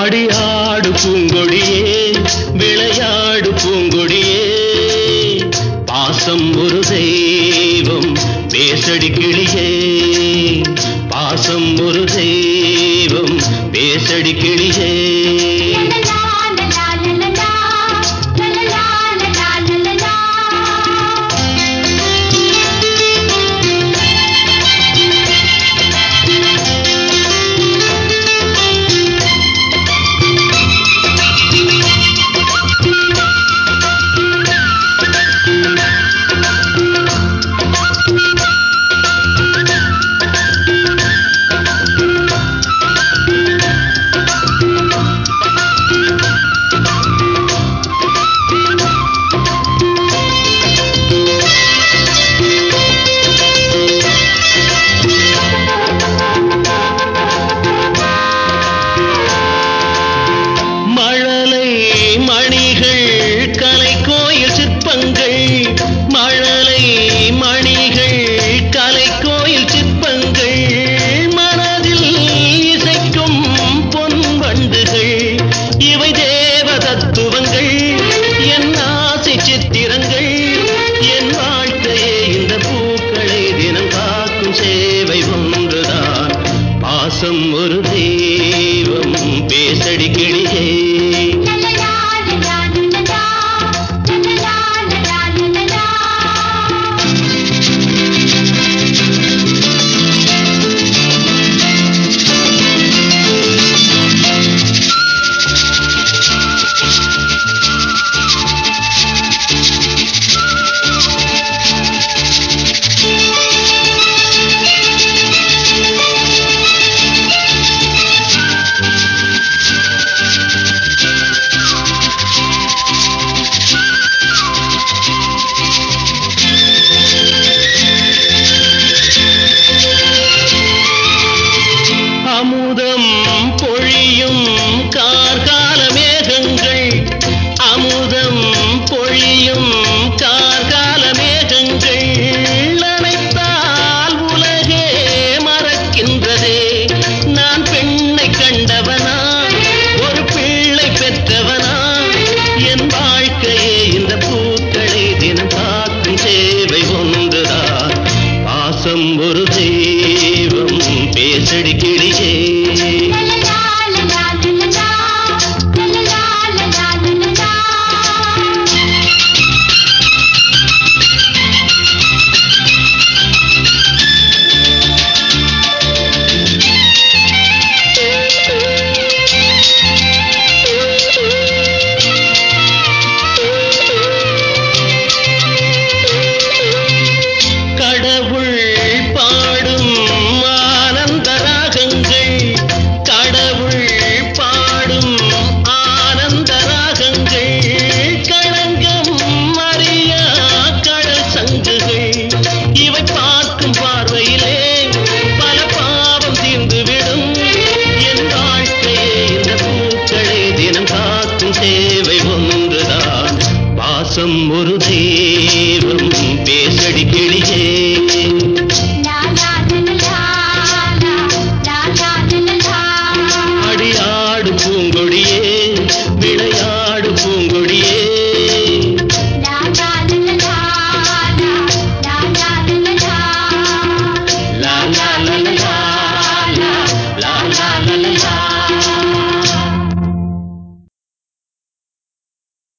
ஆடி ஆடு பூங்கொடியே விளையாடு பூங்கொடியே. பாசம் ஒரு தெய்வம் பேசடி கிளியே. பாசம் ஒரு தெய்வம் பேசடி கிளியே. ஒரு